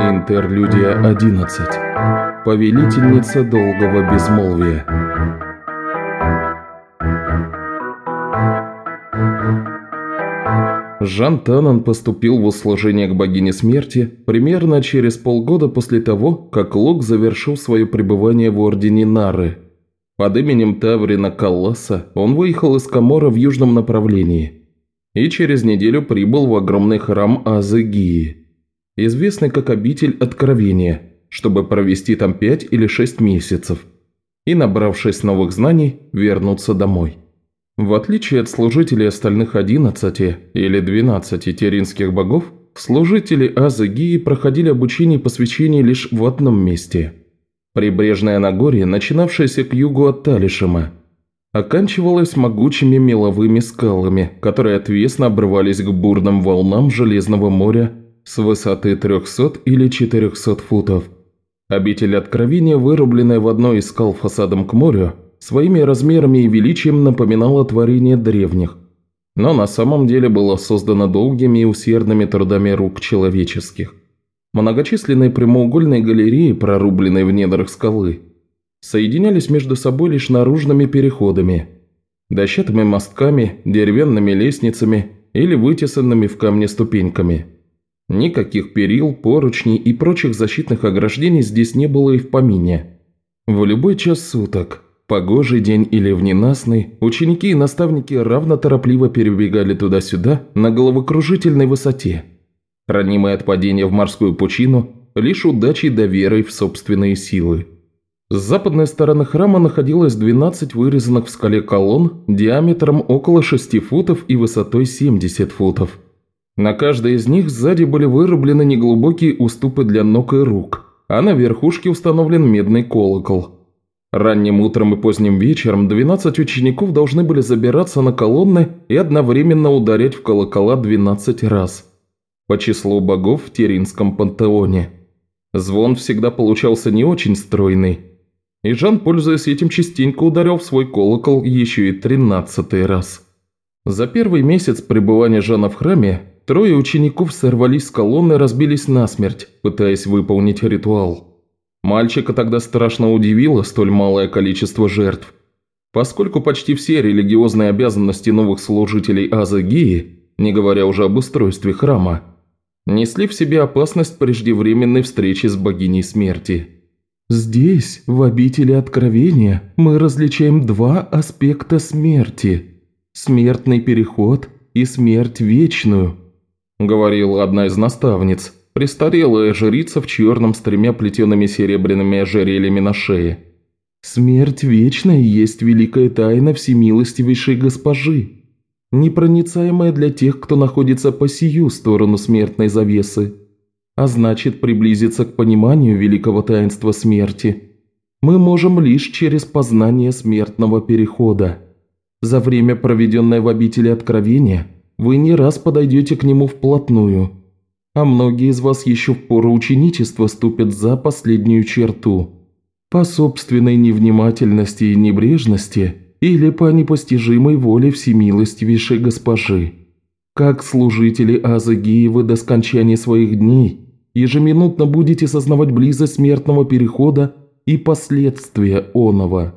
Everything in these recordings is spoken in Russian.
Интерлюдия 11. Повелительница долгого безмолвия. Жан Танан поступил в услужение к богине смерти примерно через полгода после того, как Лок завершил свое пребывание в ордене Нары. Под именем Таврина Калласа он выехал из Камора в южном направлении и через неделю прибыл в огромный храм Азыгии, известный как обитель Откровения, чтобы провести там пять или шесть месяцев и, набравшись новых знаний, вернуться домой. В отличие от служителей остальных 11 или 12 теринских богов, служители Азы Гии проходили обучение и посвящение лишь в одном месте. Прибрежное Нагорье, начинавшееся к югу от Талишема, оканчивалось могучими меловыми скалами, которые отвесно обрывались к бурным волнам Железного моря с высоты 300 или 400 футов. Обитель Откровения, вырубленная в одной из скал фасадом к морю, своими размерами и величием напоминало творение древних, но на самом деле было создано долгими и усердными трудами рук человеческих. Многочисленные прямоугольные галереи, прорубленные в недрах скалы, соединялись между собой лишь наружными переходами, дощатыми мостками, деревянными лестницами или вытесанными в камне ступеньками. Никаких перил, поручней и прочих защитных ограждений здесь не было и в помине. В любой час суток, Погожий день или в ненастный, ученики и наставники равно торопливо перебегали туда-сюда на головокружительной высоте, ранимые от падения в морскую пучину лишь удачей да верой в собственные силы. С западной стороны храма находилось 12 вырезанных в скале колонн диаметром около 6 футов и высотой 70 футов. На каждой из них сзади были вырублены неглубокие уступы для ног и рук, а на верхушке установлен медный колокол – Ранним утром и поздним вечером 12 учеников должны были забираться на колонны и одновременно ударять в колокола 12 раз. По числу богов в Теринском пантеоне. Звон всегда получался не очень стройный. И Жан, пользуясь этим, частенько ударил в свой колокол еще и тринадцатый раз. За первый месяц пребывания Жана в храме трое учеников сорвались с колонны и разбились насмерть, пытаясь выполнить ритуал. Мальчика тогда страшно удивило столь малое количество жертв, поскольку почти все религиозные обязанности новых служителей Азагии, не говоря уже об устройстве храма, несли в себе опасность преждевременной встречи с богиней смерти. «Здесь, в обители Откровения, мы различаем два аспекта смерти – смертный переход и смерть вечную», – говорила одна из наставниц – Престарелая жрица в черном с тремя плетеными серебряными ожерельями на шее. «Смерть вечная есть великая тайна всемилостивейшей госпожи, непроницаемая для тех, кто находится по сию сторону смертной завесы, а значит приблизиться к пониманию великого таинства смерти. Мы можем лишь через познание смертного перехода. За время, проведенное в обители Откровения, вы не раз подойдете к нему вплотную» а многие из вас еще в пору ученичества ступят за последнюю черту. По собственной невнимательности и небрежности или по непостижимой воле всемилостивейшей госпожи. Как служители Азагиевы до скончания своих дней ежеминутно будете сознавать близость смертного перехода и последствия оного.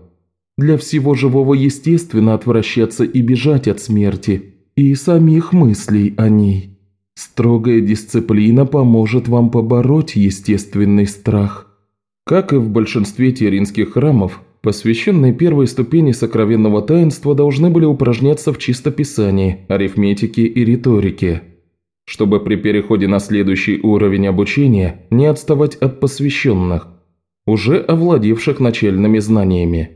Для всего живого естественно отвращаться и бежать от смерти и самих мыслей о ней. Строгая дисциплина поможет вам побороть естественный страх. Как и в большинстве теринских храмов, посвященные первой ступени сокровенного таинства должны были упражняться в чистописании, арифметике и риторике, чтобы при переходе на следующий уровень обучения не отставать от посвященных, уже овладевших начальными знаниями.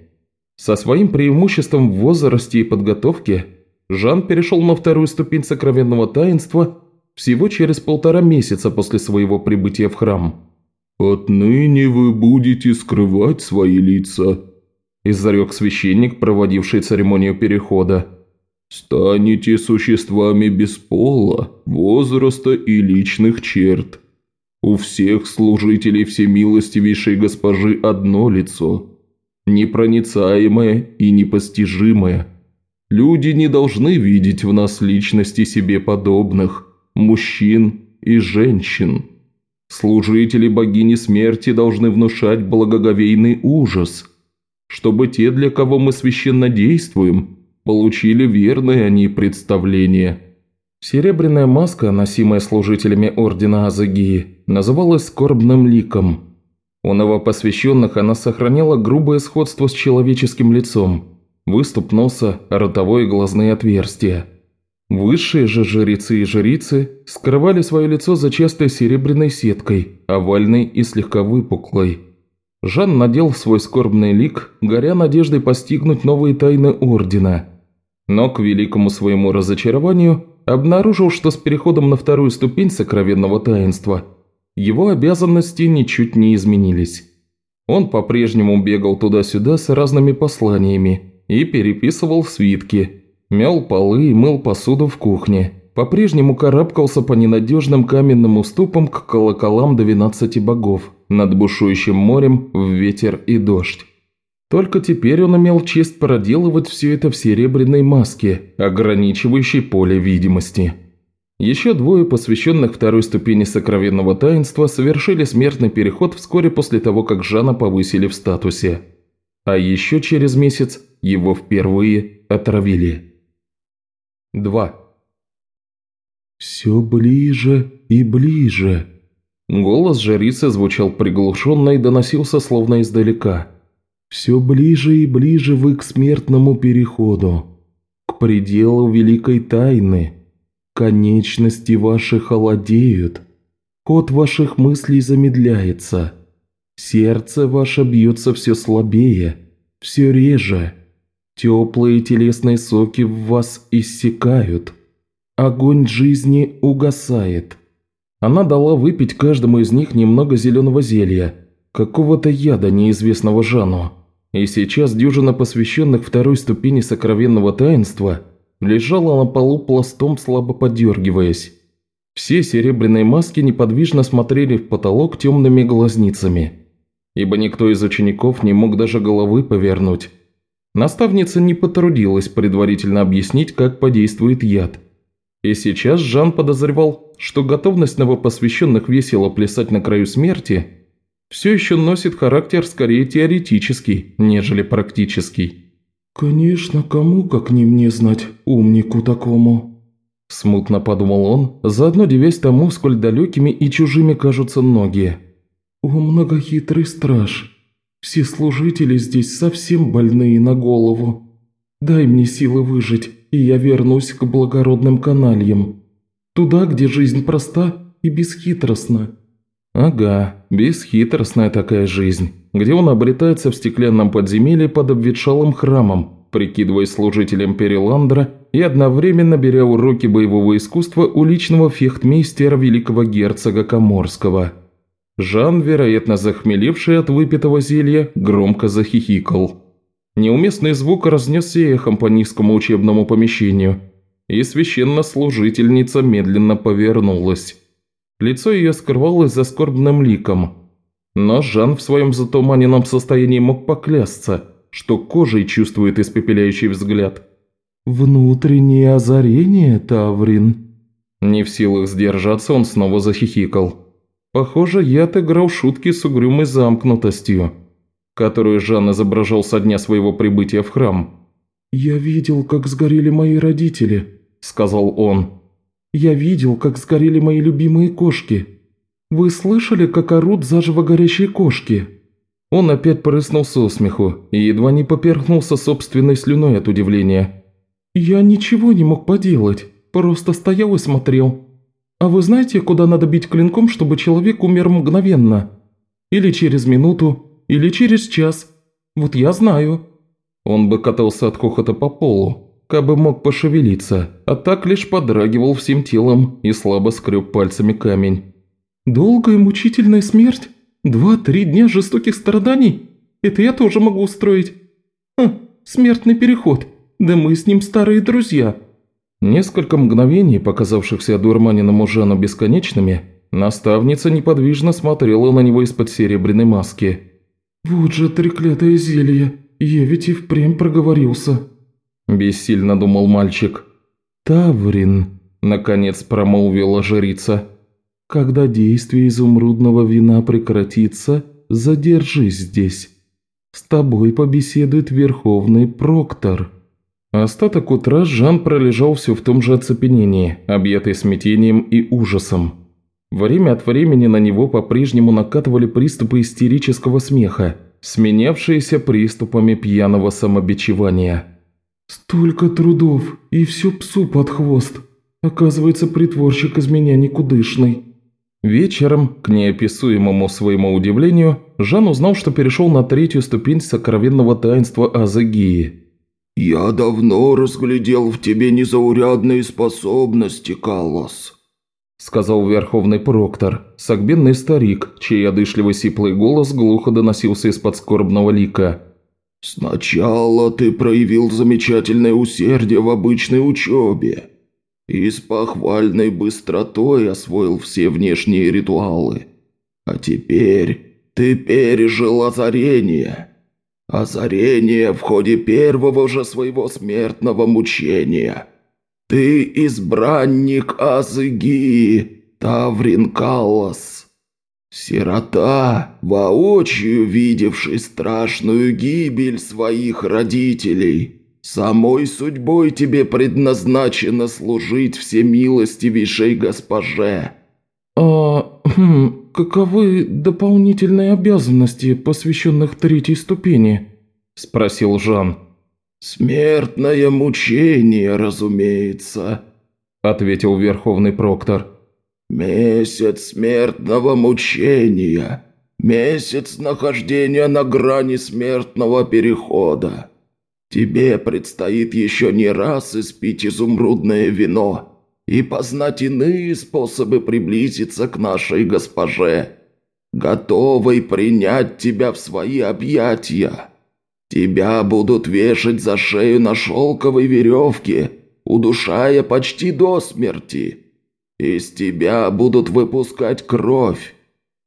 Со своим преимуществом в возрасте и подготовке Жан перешел на вторую ступень сокровенного таинства всего через полтора месяца после своего прибытия в храм. «Отныне вы будете скрывать свои лица», – изрек священник, проводивший церемонию перехода. «Станете существами без пола, возраста и личных черт. У всех служителей всемилостивейшей госпожи одно лицо, непроницаемое и непостижимое. Люди не должны видеть в нас личности себе подобных» мужчин и женщин. Служители богини смерти должны внушать благоговейный ужас, чтобы те, для кого мы священно действуем, получили верное они представление». Серебряная маска, носимая служителями Ордена Азагии, называлась скорбным ликом. У новопосвященных она сохраняла грубое сходство с человеческим лицом, выступ носа, ротовое и глазные отверстия. Высшие же жрецы и жрицы скрывали свое лицо за частой серебряной сеткой, овальной и слегка выпуклой. Жан надел свой скорбный лик, горя надеждой постигнуть новые тайны Ордена. Но, к великому своему разочарованию, обнаружил, что с переходом на вторую ступень сокровенного таинства его обязанности ничуть не изменились. Он по-прежнему бегал туда-сюда с разными посланиями и переписывал свитки, мел полы и мыл посуду в кухне, по-прежнему карабкался по ненадежным каменным уступам к колоколам двенадцати богов над бушующим морем в ветер и дождь. Только теперь он имел честь проделывать все это в серебряной маске, ограничивающей поле видимости. Еще двое посвященных второй ступени сокровенного таинства совершили смертный переход вскоре после того, как Жана повысили в статусе. А еще через месяц его впервые отравили. 2. «Все ближе и ближе». Голос жрицы звучал приглушенно и доносился словно издалека – все ближе и ближе вы к смертному переходу, к пределу великой тайны. Конечности ваши холодеют, ход ваших мыслей замедляется, сердце ваше бьется все слабее, все реже, теплые телесные соки в вас иссякают, огонь жизни угасает. Она дала выпить каждому из них немного зеленого зелья – какого-то яда, неизвестного Жану. И сейчас дюжина посвященных второй ступени сокровенного таинства лежала на полу пластом, слабо подергиваясь. Все серебряные маски неподвижно смотрели в потолок темными глазницами, ибо никто из учеников не мог даже головы повернуть. Наставница не потрудилась предварительно объяснить, как подействует яд. И сейчас Жан подозревал, что готовность новопосвященных весело плясать на краю смерти – все еще носит характер скорее теоретический, нежели практический. «Конечно, кому, как не мне знать, умнику такому?» Смутно подумал он, заодно девясь тому, сколь далекими и чужими кажутся ноги. «О, многохитрый страж, все служители здесь совсем больные на голову. Дай мне силы выжить, и я вернусь к благородным канальям. Туда, где жизнь проста и бесхитростна, Ага, бесхитростная такая жизнь, где он обретается в стеклянном подземелье под обветшалым храмом, прикидываясь служителем Переландра и одновременно беря уроки боевого искусства у личного фехтмейстера великого герцога Коморского. Жан, вероятно захмелевший от выпитого зелья, громко захихикал. Неуместный звук разнесся эхом по низкому учебному помещению, и священнослужительница медленно повернулась. Лицо ее скрывалось за скорбным ликом. Но Жан в своем затуманенном состоянии мог поклясться, что кожей чувствует испепеляющий взгляд. «Внутреннее озарение, Таврин?» Не в силах сдержаться, он снова захихикал. Похоже, я играл шутки с угрюмой замкнутостью, которую Жан изображал со дня своего прибытия в храм. «Я видел, как сгорели мои родители», – сказал он. Я видел, как сгорели мои любимые кошки. Вы слышали, как орут заживо горящие кошки?» Он опять прыснул со смеху и едва не поперхнулся собственной слюной от удивления. «Я ничего не мог поделать, просто стоял и смотрел. А вы знаете, куда надо бить клинком, чтобы человек умер мгновенно? Или через минуту, или через час? Вот я знаю». Он бы катался от хохота по полу, кабы мог пошевелиться, а так лишь подрагивал всем телом и слабо скреб пальцами камень. «Долгая мучительная смерть? Два-три дня жестоких страданий? Это я тоже могу устроить. Хм, смертный переход. Да мы с ним старые друзья». Несколько мгновений, показавшихся одурманенному Жану бесконечными, наставница неподвижно смотрела на него из-под серебряной маски. «Вот же треклятое зелье, я ведь и впрямь проговорился». – бессильно думал мальчик. «Таврин», – наконец промолвила жрица. Когда действие изумрудного вина прекратится, задержись здесь. С тобой побеседует Верховный Проктор». Остаток утра Жан пролежал все в том же оцепенении, объятый смятением и ужасом. Время от времени на него по-прежнему накатывали приступы истерического смеха, сменявшиеся приступами пьяного самобичевания. «Столько трудов, и все псу под хвост. Оказывается, притворщик из меня никудышный». Вечером, к неописуемому своему удивлению, Жан узнал, что перешел на третью ступень сокровенного таинства Азагии – «Я давно разглядел в тебе незаурядные способности, Каллас», – сказал верховный проктор, согбенный старик, чей одышливый сиплый голос глухо доносился из-под скорбного лика. «Сначала ты проявил замечательное усердие в обычной учебе и с похвальной быстротой освоил все внешние ритуалы. А теперь ты пережил озарение» Озарение в ходе первого же своего смертного мучения. Ты избранник Азыги, Таврин Каллас. Сирота, воочию видевший страшную гибель своих родителей. Самой судьбой тебе предназначено служить всемилостивейшей госпоже». «А, хм, каковы дополнительные обязанности, посвященных третьей ступени?» – спросил Жан. «Смертное мучение, разумеется», – ответил Верховный Проктор. «Месяц смертного мучения, месяц нахождения на грани смертного перехода. Тебе предстоит еще не раз испить изумрудное вино» и познать иные способы приблизиться к нашей госпоже, готовой принять тебя в свои объятия. Тебя будут вешать за шею на шелковой веревке, удушая почти до смерти. Из тебя будут выпускать кровь.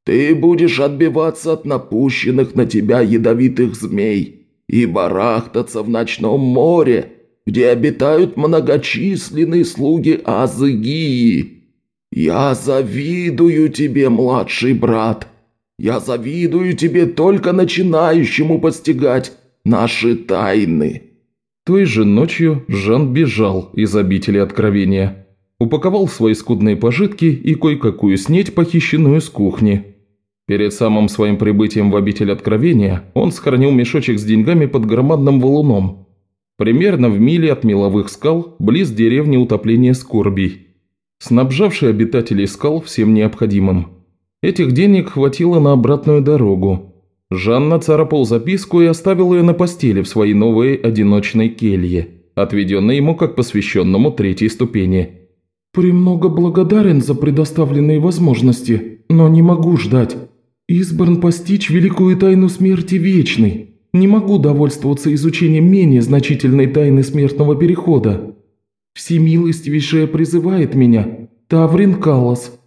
Ты будешь отбиваться от напущенных на тебя ядовитых змей и барахтаться в ночном море, где обитают многочисленные слуги Азыгии. Я завидую тебе, младший брат. Я завидую тебе только начинающему постигать наши тайны». Той же ночью Жан бежал из обители Откровения. Упаковал свои скудные пожитки и кое-какую снеть, похищенную с кухни. Перед самым своим прибытием в обитель Откровения он сохранил мешочек с деньгами под громадным валуном, примерно в миле от меловых скал, близ деревни утопления скорбей, снабжавший обитателей скал всем необходимым. Этих денег хватило на обратную дорогу. Жанна царапал записку и оставил ее на постели в своей новой одиночной келье, отведенной ему как посвященному третьей ступени. «Премного благодарен за предоставленные возможности, но не могу ждать. Избран постичь великую тайну смерти вечной, не могу довольствоваться изучением менее значительной тайны смертного перехода. Всемилостивейшая призывает меня, Таврин Каллас».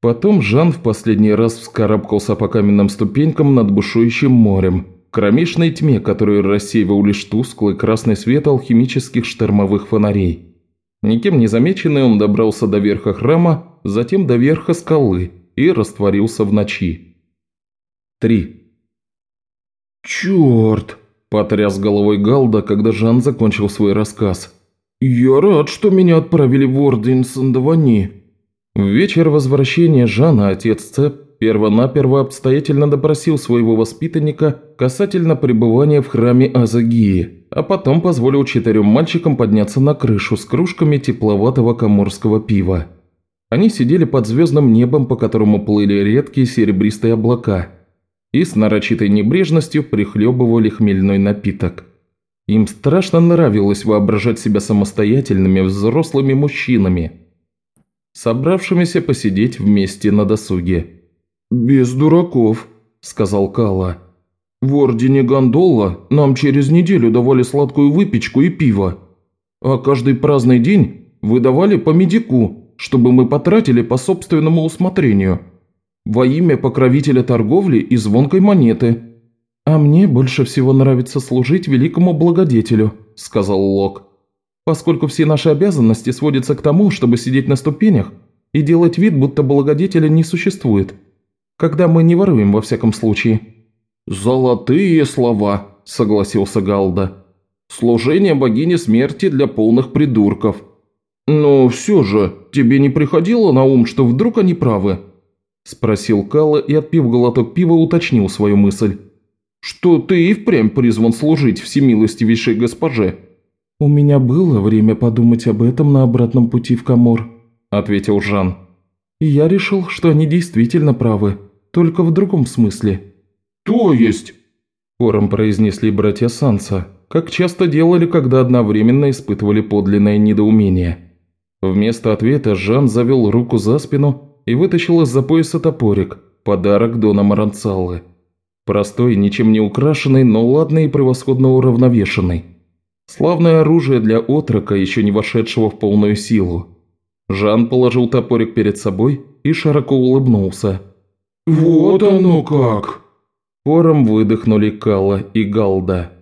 Потом Жан в последний раз вскарабкался по каменным ступенькам над бушующим морем, кромешной тьме, которую рассеивал лишь тусклый красный свет алхимических штормовых фонарей. Никем не замеченный он добрался до верха храма, затем до верха скалы и растворился в ночи. 3. «Черт!» – потряс головой Галда, когда Жан закончил свой рассказ. «Я рад, что меня отправили в Орден Сандавани». В вечер возвращения Жана отец Цеп первонаперво обстоятельно допросил своего воспитанника касательно пребывания в храме Азагии, а потом позволил четырем мальчикам подняться на крышу с кружками тепловатого коморского пива. Они сидели под звездным небом, по которому плыли редкие серебристые облака – и с нарочитой небрежностью прихлебывали хмельной напиток. Им страшно нравилось воображать себя самостоятельными взрослыми мужчинами, собравшимися посидеть вместе на досуге. «Без дураков», – сказал Кала. «В Ордене Гондола нам через неделю давали сладкую выпечку и пиво, а каждый праздный день выдавали по медику, чтобы мы потратили по собственному усмотрению» во имя покровителя торговли и звонкой монеты». «А мне больше всего нравится служить великому благодетелю», – сказал Лок. «Поскольку все наши обязанности сводятся к тому, чтобы сидеть на ступенях, и делать вид, будто благодетеля не существует. Когда мы не воруем, во всяком случае». «Золотые слова», – согласился Галда. «Служение богине смерти для полных придурков». «Но все же, тебе не приходило на ум, что вдруг они правы?» – спросил Калла и, отпив глоток пива, уточнил свою мысль. «Что ты и впрямь призван служить всемилостивейшей госпоже?» «У меня было время подумать об этом на обратном пути в Камор», – ответил Жан. «И я решил, что они действительно правы, только в другом смысле». «То есть?» – хором произнесли братья Санса, как часто делали, когда одновременно испытывали подлинное недоумение. Вместо ответа Жан завел руку за спину и вытащил из-за пояса топорик, подарок Дона Маранцаллы. Простой, ничем не украшенный, но ладный и превосходно уравновешенный. Славное оружие для отрока, еще не вошедшего в полную силу. Жан положил топорик перед собой и широко улыбнулся. «Вот оно как!» Хором выдохнули Кала и Галда.